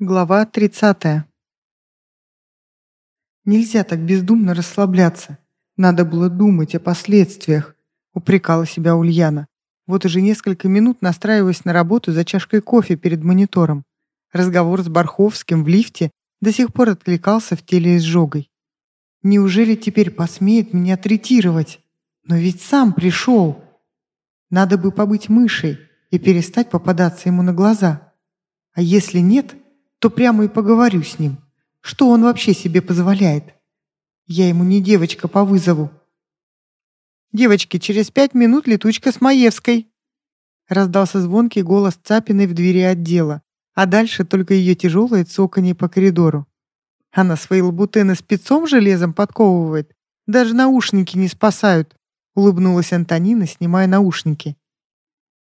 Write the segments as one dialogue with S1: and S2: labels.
S1: Глава 30. Нельзя так бездумно расслабляться. Надо было думать о последствиях, упрекала себя Ульяна. Вот уже несколько минут настраиваясь на работу за чашкой кофе перед монитором. Разговор с Барховским в лифте до сих пор откликался в теле изжогой. Неужели теперь посмеет меня третировать? Но ведь сам пришел. Надо бы побыть мышей и перестать попадаться ему на глаза. А если нет, то прямо и поговорю с ним. Что он вообще себе позволяет? Я ему не девочка по вызову. «Девочки, через пять минут летучка с Маевской!» Раздался звонкий голос Цапиной в двери отдела, а дальше только ее тяжелое цоканье по коридору. Она свои лабутены спецом железом подковывает. Даже наушники не спасают, улыбнулась Антонина, снимая наушники.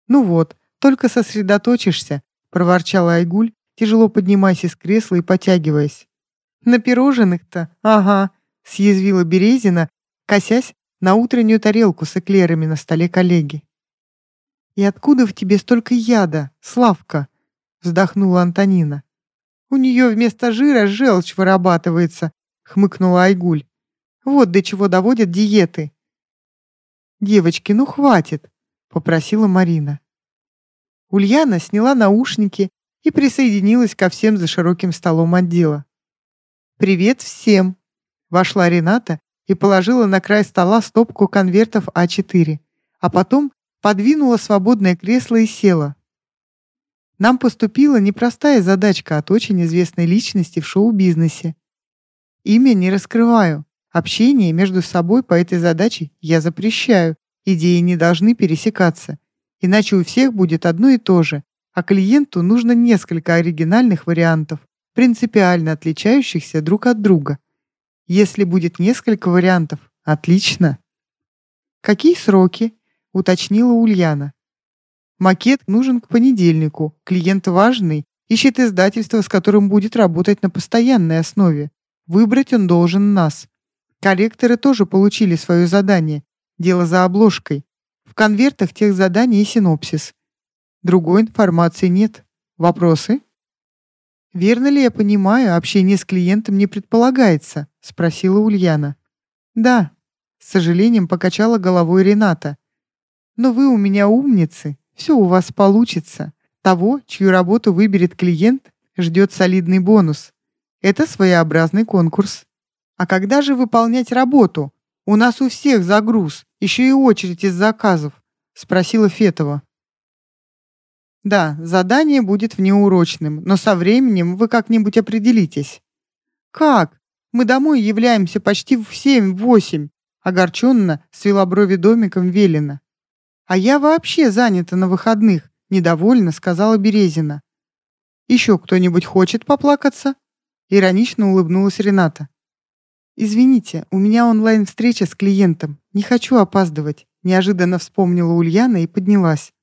S1: «Ну вот, только сосредоточишься», — проворчала Айгуль, тяжело поднимаясь из кресла и потягиваясь. «На пирожных-то? Ага», — съязвила Березина, косясь на утреннюю тарелку с эклерами на столе коллеги. «И откуда в тебе столько яда, Славка?» — вздохнула Антонина. «У нее вместо жира желчь вырабатывается», — хмыкнула Айгуль. «Вот до чего доводят диеты». «Девочки, ну хватит», — попросила Марина. Ульяна сняла наушники и присоединилась ко всем за широким столом отдела. «Привет всем!» Вошла Рената и положила на край стола стопку конвертов А4, а потом подвинула свободное кресло и села. Нам поступила непростая задачка от очень известной личности в шоу-бизнесе. Имя не раскрываю. Общение между собой по этой задаче я запрещаю. Идеи не должны пересекаться. Иначе у всех будет одно и то же, а клиенту нужно несколько оригинальных вариантов, принципиально отличающихся друг от друга. Если будет несколько вариантов, отлично. Какие сроки? уточнила Ульяна. Макет нужен к понедельнику. Клиент важный, ищет издательство, с которым будет работать на постоянной основе. Выбрать он должен нас. Корректоры тоже получили свое задание. Дело за обложкой. В конвертах тех заданий и синопсис. Другой информации нет. Вопросы? Верно ли я понимаю, общение с клиентом не предполагается? Спросила Ульяна. Да, с сожалением покачала головой Рената. Но вы у меня умницы, все у вас получится. Того, чью работу выберет клиент, ждет солидный бонус. Это своеобразный конкурс. А когда же выполнять работу? У нас у всех загруз, еще и очередь из заказов, спросила Фетова. Да, задание будет внеурочным, но со временем вы как-нибудь определитесь. Как? Мы домой являемся почти в семь-восемь, огорченно свела брови домиком Велина. А я вообще занята на выходных, недовольно сказала Березина. Еще кто-нибудь хочет поплакаться? Иронично улыбнулась Рената. «Извините, у меня онлайн-встреча с клиентом. Не хочу опаздывать», — неожиданно вспомнила Ульяна и поднялась.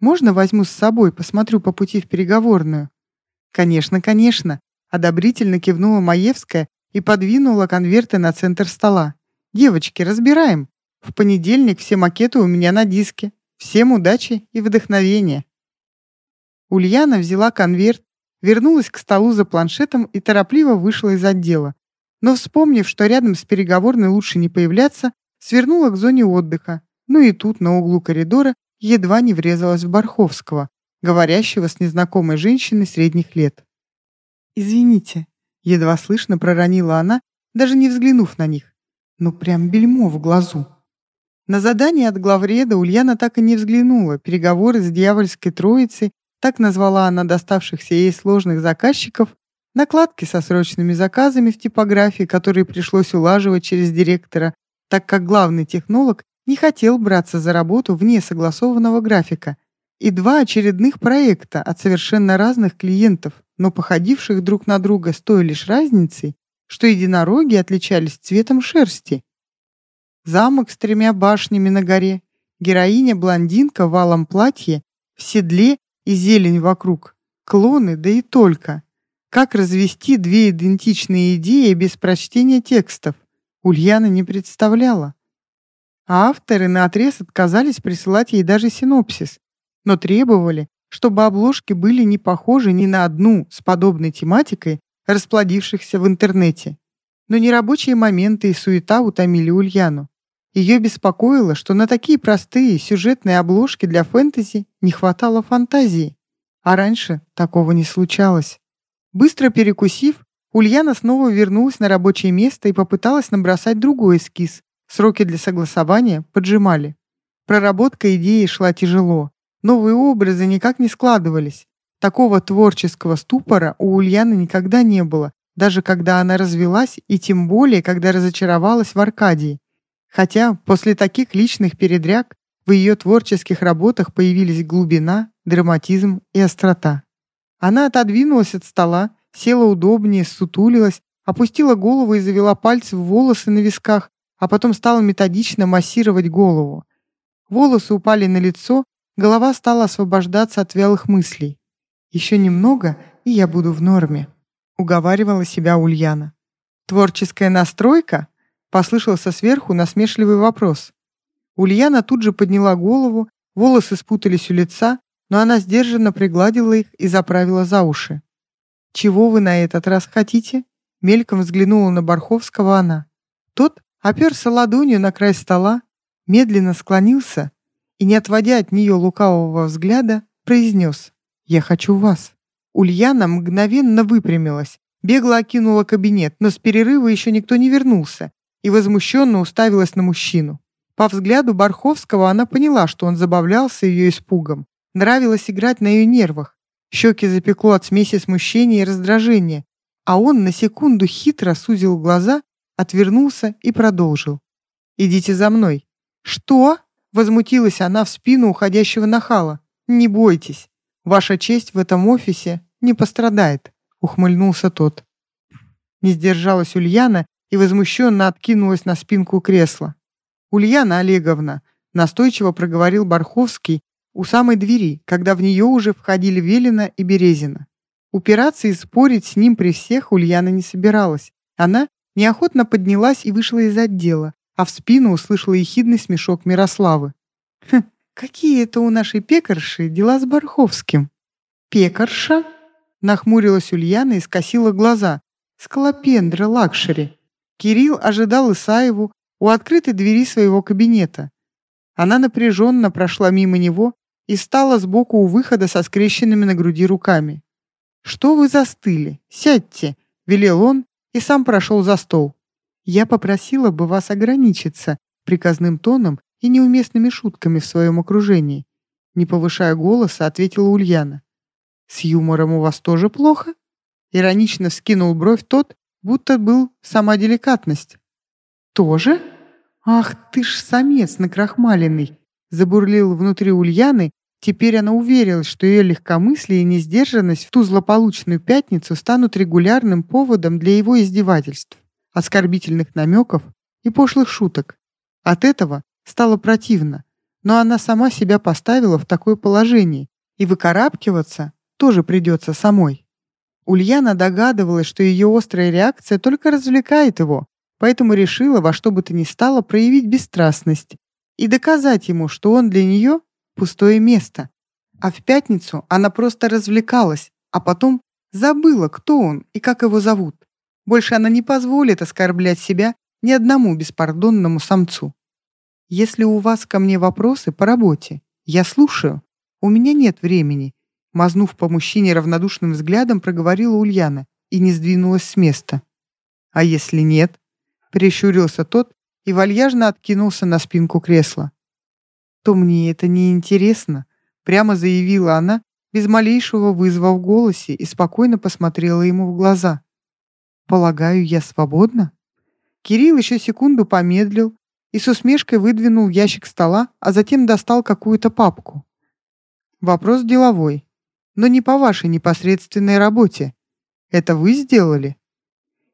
S1: Можно возьму с собой, посмотрю по пути в переговорную?» «Конечно, конечно», — одобрительно кивнула Маевская и подвинула конверты на центр стола. «Девочки, разбираем. В понедельник все макеты у меня на диске. Всем удачи и вдохновения». Ульяна взяла конверт, вернулась к столу за планшетом и торопливо вышла из отдела. Но, вспомнив, что рядом с переговорной лучше не появляться, свернула к зоне отдыха. Ну и тут, на углу коридора, едва не врезалась в Барховского, говорящего с незнакомой женщиной средних лет. «Извините», — едва слышно проронила она, даже не взглянув на них. «Ну прям бельмо в глазу». На задание от главреда Ульяна так и не взглянула. Переговоры с дьявольской троицей, так назвала она доставшихся ей сложных заказчиков, накладки со срочными заказами в типографии, которые пришлось улаживать через директора, так как главный технолог не хотел браться за работу вне согласованного графика, и два очередных проекта от совершенно разных клиентов, но походивших друг на друга с той лишь разницей, что единороги отличались цветом шерсти. Замок с тремя башнями на горе, героиня-блондинка в алом платье, в седле и зелень вокруг, клоны, да и только. Как развести две идентичные идеи без прочтения текстов, Ульяна не представляла а авторы наотрез отказались присылать ей даже синопсис, но требовали, чтобы обложки были не похожи ни на одну с подобной тематикой, расплодившихся в интернете. Но нерабочие моменты и суета утомили Ульяну. Ее беспокоило, что на такие простые сюжетные обложки для фэнтези не хватало фантазии. А раньше такого не случалось. Быстро перекусив, Ульяна снова вернулась на рабочее место и попыталась набросать другой эскиз. Сроки для согласования поджимали. Проработка идеи шла тяжело. Новые образы никак не складывались. Такого творческого ступора у Ульяны никогда не было, даже когда она развелась и тем более, когда разочаровалась в Аркадии. Хотя после таких личных передряг в ее творческих работах появились глубина, драматизм и острота. Она отодвинулась от стола, села удобнее, сутулилась, опустила голову и завела пальцы в волосы на висках, а потом стала методично массировать голову. Волосы упали на лицо, голова стала освобождаться от вялых мыслей. «Еще немного, и я буду в норме», — уговаривала себя Ульяна. «Творческая настройка?» — послышался сверху насмешливый вопрос. Ульяна тут же подняла голову, волосы спутались у лица, но она сдержанно пригладила их и заправила за уши. «Чего вы на этот раз хотите?» Мельком взглянула на Барховского она. Тот оперся ладонью на край стола, медленно склонился и, не отводя от нее лукавого взгляда, произнес «Я хочу вас». Ульяна мгновенно выпрямилась, бегло окинула кабинет, но с перерыва еще никто не вернулся и возмущенно уставилась на мужчину. По взгляду Барховского она поняла, что он забавлялся ее испугом. Нравилось играть на ее нервах. Щеки запекло от смеси смущения и раздражения, а он на секунду хитро сузил глаза, отвернулся и продолжил. «Идите за мной». «Что?» — возмутилась она в спину уходящего нахала. «Не бойтесь, ваша честь в этом офисе не пострадает», — ухмыльнулся тот. Не сдержалась Ульяна и возмущенно откинулась на спинку кресла. «Ульяна Олеговна», — настойчиво проговорил Барховский у самой двери, когда в нее уже входили Велина и Березина. Упираться и спорить с ним при всех Ульяна не собиралась. Она неохотно поднялась и вышла из отдела, а в спину услышала ехидный смешок Мирославы. «Хм, какие это у нашей пекарши дела с Барховским?» «Пекарша?» — нахмурилась Ульяна и скосила глаза. «Сколопендра luxury». Кирилл ожидал Исаеву у открытой двери своего кабинета. Она напряженно прошла мимо него и стала сбоку у выхода со скрещенными на груди руками. «Что вы застыли? Сядьте!» — велел он и сам прошел за стол. Я попросила бы вас ограничиться приказным тоном и неуместными шутками в своем окружении. Не повышая голоса, ответила Ульяна. «С юмором у вас тоже плохо?» Иронично вскинул бровь тот, будто был сама деликатность. «Тоже? Ах ты ж самец накрахмаленный!» Забурлил внутри Ульяны, теперь она уверилась, что ее легкомыслие и несдержанность в ту злополучную пятницу станут регулярным поводом для его издевательств оскорбительных намеков и пошлых шуток. От этого стало противно, но она сама себя поставила в такое положение, и выкарабкиваться тоже придется самой. Ульяна догадывалась, что ее острая реакция только развлекает его, поэтому решила во что бы то ни стало проявить бесстрастность и доказать ему, что он для нее пустое место. А в пятницу она просто развлекалась, а потом забыла, кто он и как его зовут. Больше она не позволит оскорблять себя ни одному беспардонному самцу. Если у вас ко мне вопросы по работе, я слушаю. У меня нет времени. Мазнув по мужчине равнодушным взглядом, проговорила Ульяна и не сдвинулась с места. А если нет? Прищурился тот и вальяжно откинулся на спинку кресла. То мне это не интересно, прямо заявила она, без малейшего вызова в голосе и спокойно посмотрела ему в глаза. «Полагаю, я свободна?» Кирилл еще секунду помедлил и с усмешкой выдвинул ящик стола, а затем достал какую-то папку. «Вопрос деловой, но не по вашей непосредственной работе. Это вы сделали?»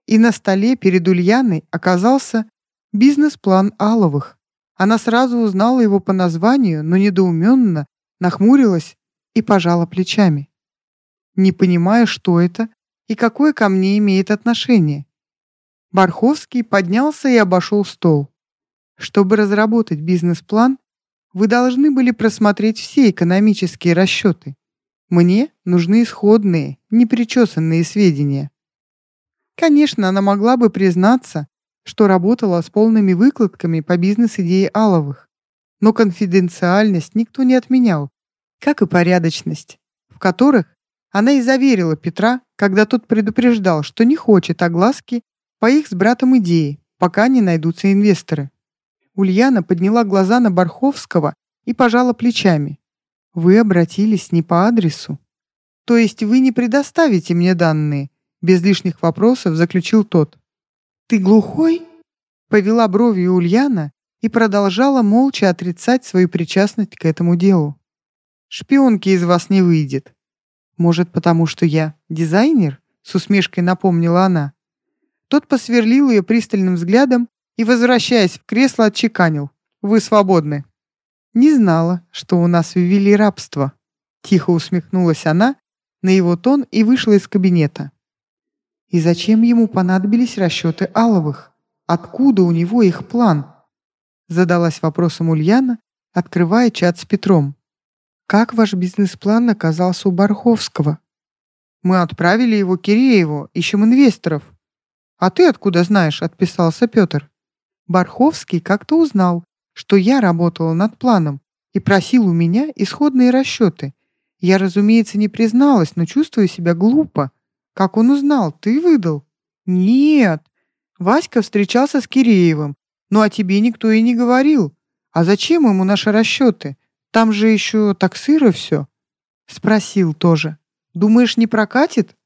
S1: И на столе перед Ульяной оказался бизнес-план Аловых. Она сразу узнала его по названию, но недоуменно нахмурилась и пожала плечами. Не понимая, что это, и какое ко мне имеет отношение. Барховский поднялся и обошел стол. Чтобы разработать бизнес-план, вы должны были просмотреть все экономические расчеты. Мне нужны исходные, непричесанные сведения. Конечно, она могла бы признаться, что работала с полными выкладками по бизнес-идее Аловых, но конфиденциальность никто не отменял, как и порядочность, в которых она и заверила Петра, когда тот предупреждал, что не хочет огласки по их с братом идеи, пока не найдутся инвесторы. Ульяна подняла глаза на Барховского и пожала плечами. «Вы обратились не по адресу. То есть вы не предоставите мне данные?» Без лишних вопросов заключил тот. «Ты глухой?» Повела бровью Ульяна и продолжала молча отрицать свою причастность к этому делу. «Шпионки из вас не выйдет». «Может, потому что я дизайнер?» С усмешкой напомнила она. Тот посверлил ее пристальным взглядом и, возвращаясь в кресло, отчеканил. «Вы свободны». «Не знала, что у нас ввели рабство», — тихо усмехнулась она на его тон и вышла из кабинета. «И зачем ему понадобились расчеты Аловых? Откуда у него их план?» Задалась вопросом Ульяна, открывая чат с Петром. «Как ваш бизнес-план оказался у Барховского?» «Мы отправили его Кирееву, ищем инвесторов», «А ты откуда знаешь?» — отписался Петр. Барховский как-то узнал, что я работала над планом и просил у меня исходные расчеты. Я, разумеется, не призналась, но чувствую себя глупо. Как он узнал? Ты выдал? Нет. Васька встречался с Киреевым. Ну, а тебе никто и не говорил. А зачем ему наши расчеты? Там же еще так сыро все. Спросил тоже. Думаешь, не прокатит?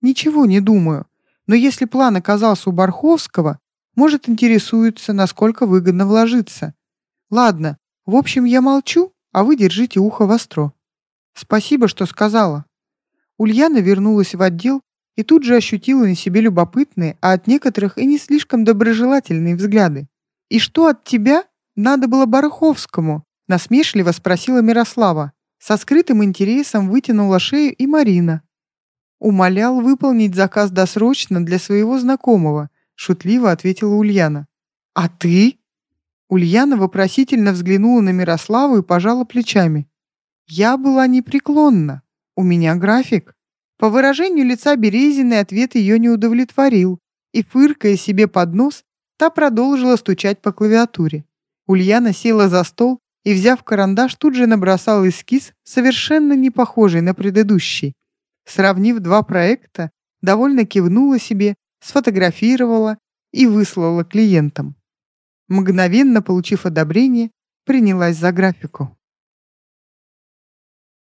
S1: Ничего не думаю. Но если план оказался у Барховского, может, интересуется, насколько выгодно вложиться. Ладно, в общем, я молчу, а вы держите ухо востро. Спасибо, что сказала. Ульяна вернулась в отдел и тут же ощутила на себе любопытные, а от некоторых и не слишком доброжелательные взгляды. «И что от тебя надо было Барховскому?» насмешливо спросила Мирослава. Со скрытым интересом вытянула шею и Марина, «Умолял выполнить заказ досрочно для своего знакомого», шутливо ответила Ульяна. «А ты?» Ульяна вопросительно взглянула на Мирославу и пожала плечами. «Я была непреклонна. У меня график». По выражению лица Березиной ответ ее не удовлетворил, и, фыркая себе под нос, та продолжила стучать по клавиатуре. Ульяна села за стол и, взяв карандаш, тут же набросала эскиз, совершенно не похожий на предыдущий. Сравнив два проекта, довольно кивнула себе, сфотографировала и выслала клиентам. Мгновенно получив одобрение, принялась за графику.